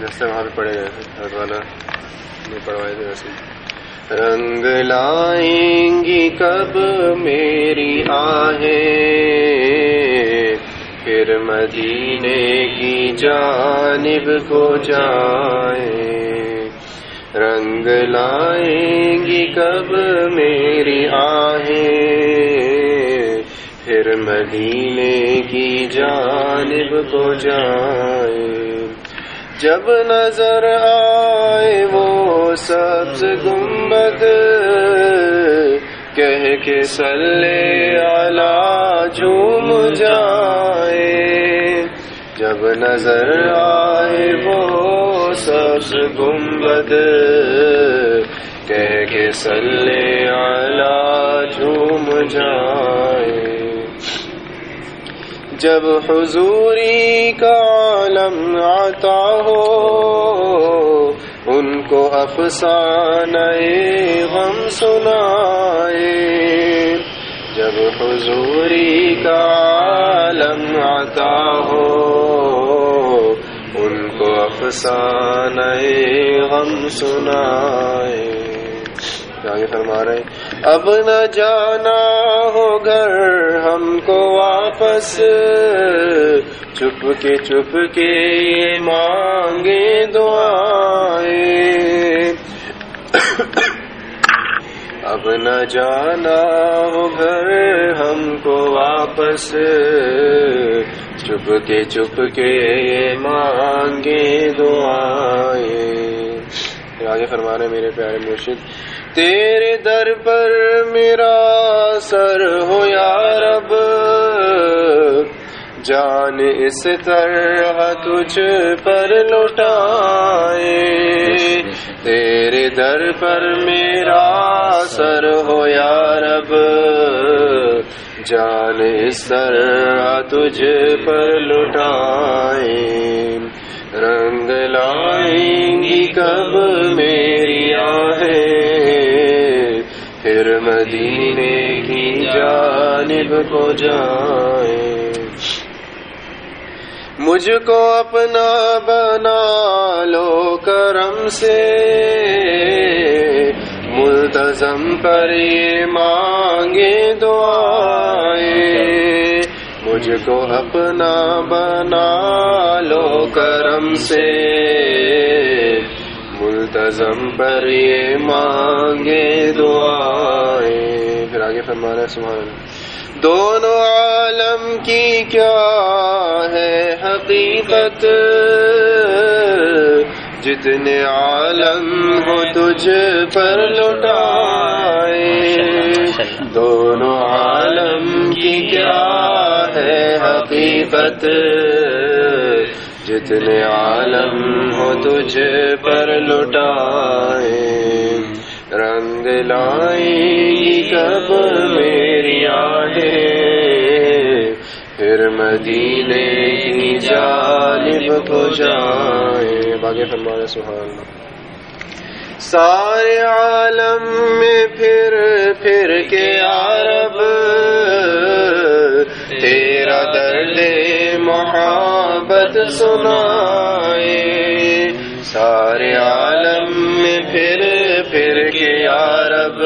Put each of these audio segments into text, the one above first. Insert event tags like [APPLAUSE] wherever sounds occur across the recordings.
جیسے وہاں پہ پڑے گئے والا نے پڑھوائے تھے ویسے رنگ لائیں گی کب میری آہیں، پھر مدینے کی جانب کو جائیں۔ رنگ لائیں گی کب میری آہیں، پھر مدینے کی جانب کو جائیں۔ جب نظر آئے وہ سبز گنبد کہہ کے سلے آلہ جھوم جائے۔ جب نظر آئے وہ سبز گنبد کہہ کے سلے آلہ جھوم جائے۔ جب حضوری کا عالم آتا ہو، ان کو افسانہ غم سنائے۔ جب حضوری کا عالم آتا ہو، ان کو افسانہ غم سنائے۔ آگے فرما رہے اب نہ جانا ہو گھر ہم کو واپس۔ چپ کے چپ کے یہ مانگے دعائیں۔ اب نہ جانا ہو گھر ہم کو واپس۔ چپ کے چپ کے یہ مانگے دعائیں۔ آگے فرما رہے میرے پیارے مرشد تیرے در پر میرا سر ہو یا رب، جان اس طرح تجھ پر لوٹائے۔ تیرے در پر میرا سر ہو یا رب، جان اس طرح تجھ پر لوٹائے۔ رنگ لائیں گی کب میری آہیں۔ مدینے کی جانب کو جائیں مجھ کو اپنا بنا لو کرم سے۔ ملتظم پر یہ مانگے دعائیں۔ مجھ کو اپنا بنا لو کرم سے۔ ملتظم پر یہ مانگے دعائیں۔ پھر آگے فرمانا ہے، سبحان دونوں عالم کی کیا ہے حقیقت؟ جتنے عالم ہو تجھ پر لوٹائے دونوں عالم کی کیا ہے حقیقت؟ جتنے عالم ہو تجھ پر لوٹائے رنگ لائیں کب میری آہیں؟ پھر مدینے کی جانب کو جائیں۔ باغ فرمانا سبحان اللہ۔ سارے عالم میں پھر پھر کے عرب، تیرا درد محبت سنائے۔ سارے عالم میں پھر پھر کے عرب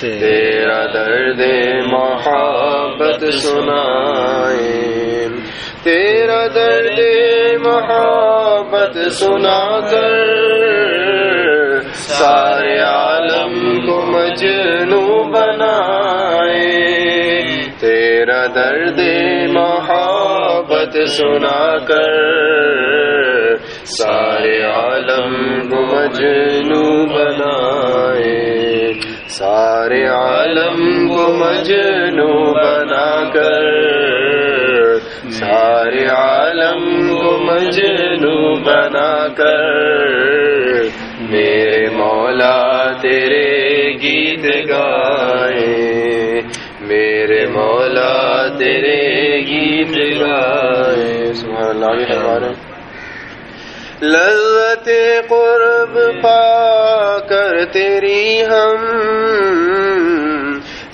تیرا درد محبت سنائے۔ تیرا درد محبت سنا کر، سارے عالم کو مجنو بنائے۔ تیرا درد محبت سنا کر، سارے عالم کو مجنو بنائے۔ سارے عالم کو مجنو بنا کر، سارے عالم کو مجنو بنا کر۔ میرے مولا تیرے گیت گائے، میرے مولا لذت قرب پا کر تیری ہم،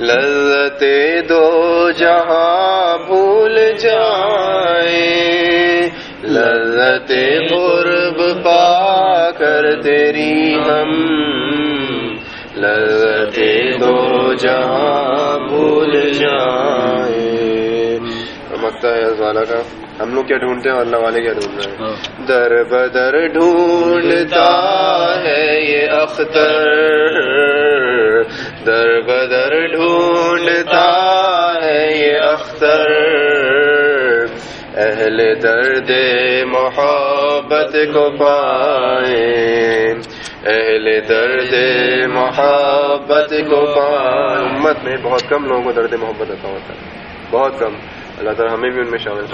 لذت دو جہاں بھول جائیں، لذت قرب پا کر تیری ہم، لذت دو جہاں بھول جائیں۔ مکتا ہے والا کا۔ ہم لوگ کیا ڈھونڈتے ہیں اور اللہ والے کیا ڈھونڈ رہے ہیں؟ در بدر ڈھونڈتا ہے یہ اختر۔ در بدر ڈھونڈتا ہے یہ اختر۔ اہل درد محبت کو پائے اہل درد محبت کو پائے امت میں بہت کم لوگوں کو درد محبت عطا ہوتا ہے۔ بہت کم۔ اللہ تعالیٰ ہمیں بھی ان میں شامل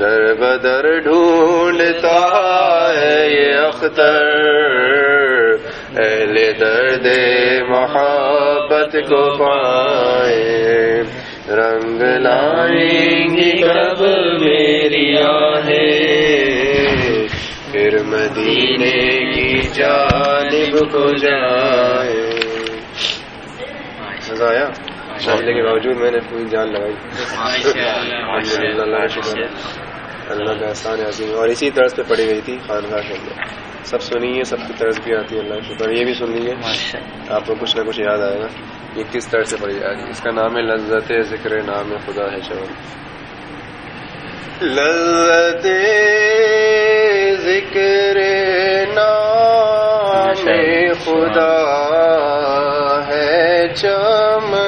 در بدر ڈھونڈتا ہے یہ اختر۔ اہل درد محبت کو پائے۔ رنگ لائیں گی کب میری آہیں۔ پھر مدینے کی جانب کو جائے مزہ آیا؟ شاملے کے باوجود میں نے پوری جان لگائی۔ الحمد للہ اللہ شکر۔ اللہ کا احسان عظیم۔ اور اسی طرز پہ پڑھی گئی تھی خانقاہ کے اندر۔ سب سنیے سب کی طرز بھی آتی ہے اللہ شکر۔ یہ بھی سن لیجیے آپ کو کچھ نہ کچھ یاد آئے گا یہ کس طرح سے پڑھی جائے گی اس کا نام ہے لذت ذکر نام خدا ہے چور لذت ذکر نام خدا ہے چمن۔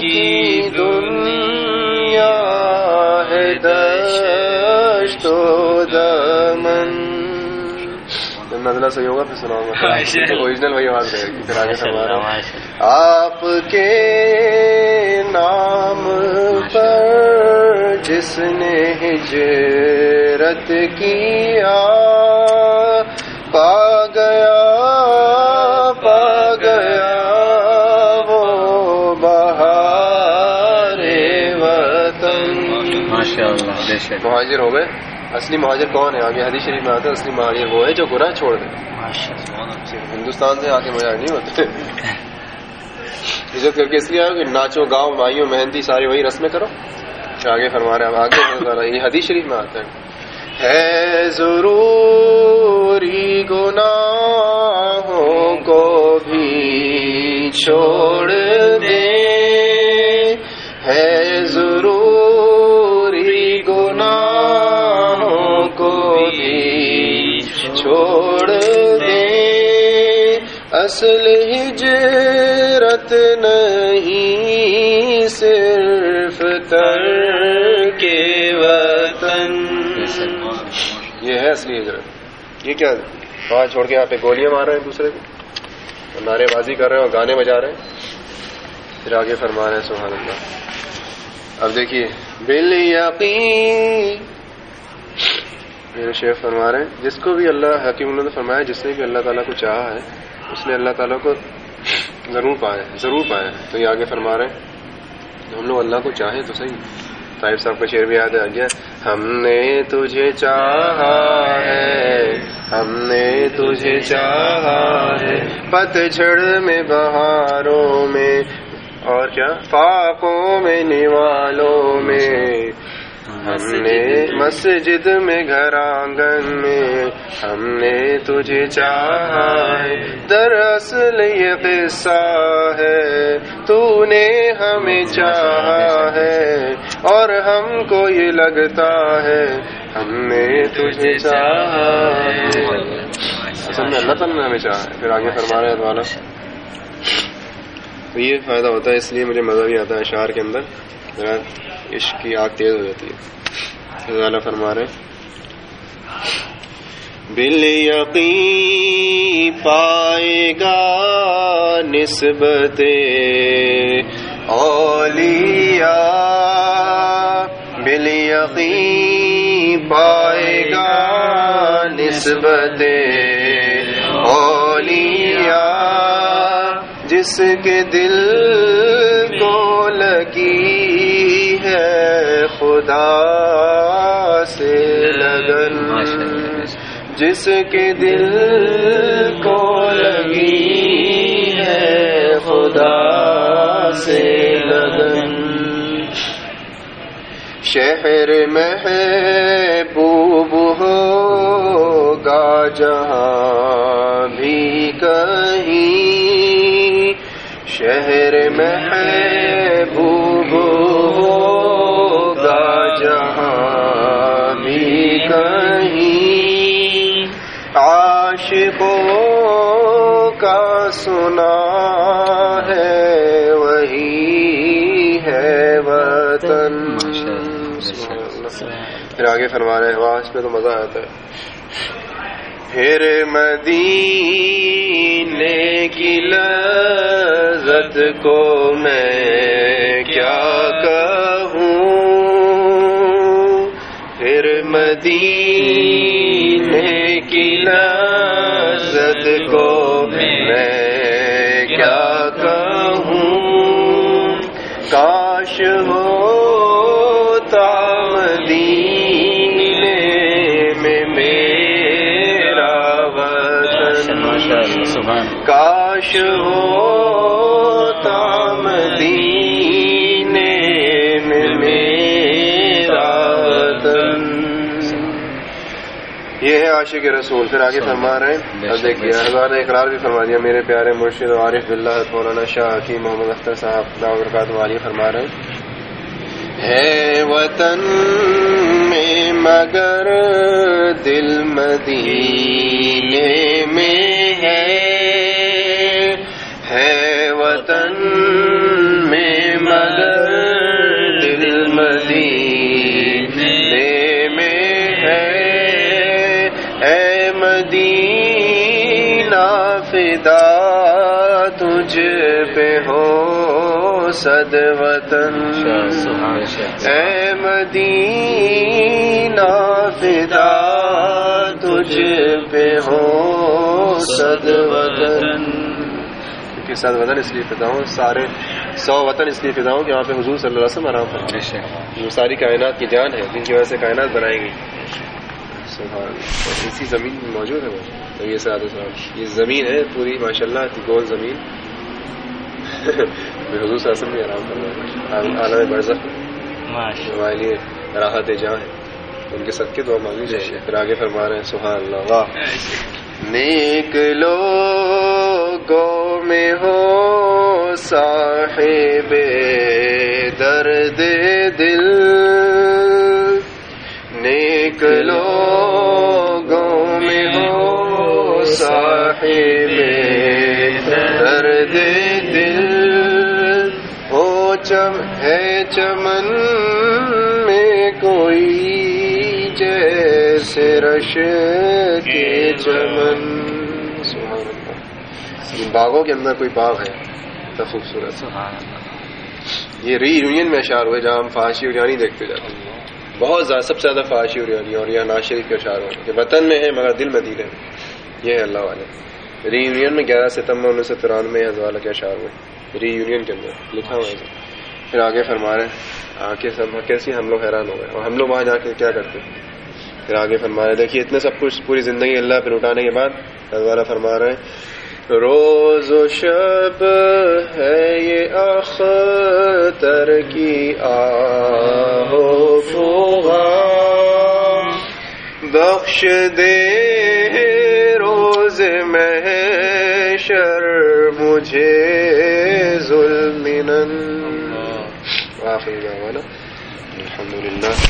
کی دنیا ہے دشت و دمن۔ نزلہ صحیح ہوگا پھر سناؤں گا۔ اوریجنل وہی آواز رہے گی پھر آگے سنوا آپ کے نام پر جس نے ہجرت کیا مہاجر ہو گئے۔ اصلی مہاجر کون ہے؟ آگے حدیث شریف میں آتا ہے اصلی مہاجر وہ ہے جو گناہ چھوڑ دے۔ ہندوستان سے آگے مزاج نہیں ہوتے۔ عزت کر کے اس لیے آئے کہ ناچو گاؤ مائیوں مہندی ساری وہی رسمیں کرو۔ آگے فرما رہے ہیں۔ آگے یہ حدیث شریف میں آتا ہے۔ ہے ضروری گناہوں کو بھی چھوڑ دے۔ اصل ہجرت نہیں، صرف تر کے وطن۔ یہ ہے اصلی ہجرت۔ یہ کیا وہاں چھوڑ کے یہاں پہ گولیاں مار رہے ہیں دوسرے کو۔ نعرے بازی کر رہے ہیں اور گانے بجا رہے ہیں۔ پھر آگے فرما رہے ہیں، سبحان اللہ۔ اب دیکھیے بل یقین۔ میرے شیخ فرما رہے ہیں، جس کو بھی اللہ حکیم اللہ نے فرمایا، جس نے بھی اللہ تعالیٰ کو چاہا ہے اس نے اللہ تعالیٰ کو ضرور پایا ہے ضرور پایا ہے تو یہ آگے فرما رہے ہیں، ہم لوگ اللہ کو چاہیں تو صحیح۔ طائب صاحب کا شعر بھی یاد آ ہاں گیا جی، ہم نے تجھے چاہا ہے، ہم نے تجھے چاہا ہے۔ پتجھڑ میں، بہاروں میں، اور کیا؟ فاقوں میں، نوالوں میں۔ ہم نے مسجد میں گھر آنگن میں ہم نے تجھے چاہا ہے۔ دراصل یہ قصہ ہے تو نے ہمیں چاہا ہے اور ہم کو یہ لگتا ہے، ہم نے تجھے چاہا ہے۔ اصل میں اللہ تعالیٰ نے ہمیں چاہا ہے۔ پھر آگے فرما رہے ہیں والا یہ فائدہ ہوتا ہے، اس لیے مجھے مزہ بھی آتا ہے اشعار کے اندر۔ عشق کی آگ تیز ہو جاتی ہے۔ والا فرما رہے بل یقین پائے گا نسبت اولیاء بل یقین پائے گا نسبت اولیاء، جس کے دل کو لگی خدا سے لگن جس کے دل کو لگی ہے خدا سے لگن۔ شہر محبوب ہوگا جہاں بھی کہیں شہر محبوب سنا ہے، وہی ہے وطن۔ پھر آگے فرما رہے ہیں پہ تو مزہ آتا ہے۔ پھر مدینے کی لذت کو میں کیا کہوں؟ پھر مدینے کی لذت کو کاش ہوتا مدینے میں میرا وطن۔ کاش ہوتا عاشق رسول پھر آگے فرما رہے ہیں اب دیکھیے ہزار نے اقرار بھی فرما دیا میرے پیارے مرشد عارف بلّہ مولانا شاہ حکیم محمد اختر صاحب برکات والی فرما رہے ہیں۔ ہے وطن میں مگر دل مدینے میں ہے۔ مدینہ فدا تجھ پہ ہو صد وطن۔ اے مدینہ فدا تجھ پہ ہو صد وطن۔ کیونکہ صد وطن اس لیے فدا ہوں سارے سو وطن اس لیے فدا ہوں کہ وہاں پہ حضور صلی اللہ علیہ وسلم آرام وہ ساری کائنات کی جان ہے جن کی وجہ سے کائنات بنائی گئی۔ سبحان اللہ۔ اسی زمین میں موجود ہے نبی علیہ وسلم یہ زمین ہے پوری ماشاء اللہ گول زمین۔ [LAUGHS] حضور صلی اللہ علیہ وسلم بھی آرام فرمائے عالم برزخ۔ ہمارے لیے راحت جہاں ہے۔ ان کے صدقے دعا مانگنی چاہیے پھر آگے فرما رہے ہیں سبحان اللہ۔ واہ۔ نیک لوگوں میں ہو صاحب درد دل۔ نیک ہو صاحب درد دل ہو چم ہے چمن میں کوئی جیسے رش کے چمن۔ ان باغوں کے اندر کوئی باغ ہے؟ تو خوبصورت۔ یہ ری یونین میں اشعار ہوئے جہاں ہم فحاشی اریانی دیکھتے جاتے ہیں۔ بہت زیادہ سب سے زیادہ فحاشی اریانی اور یہاں ناز شریف کے اشعار ہوئے کہ وطن میں ہے مگر دل مدینے میں یہ اللہ والے۔ ری یونین میں گیارہ ستمبر انیس سو ترانوے ہزار کے اشعار ہوئے۔ ری یونین کے اندر لکھا ہوا ہے۔ پھر آگے فرما رہے ہیں۔ آگے سب کیسے ہم لوگ حیران ہو گئے۔ اور ہم لوگ وہاں جا کے کیا کرتے پھر آگے فرما رہے دیکھیے، اتنے سب کچھ پوری زندگی اللہ پھر اٹھانے کے بعد والا فرما رہے ہیں۔ روز و شب ہے یہ اختر کی آہو بخش دے محشر مجھے ظلمنن آخر دعوانا الحمد للہ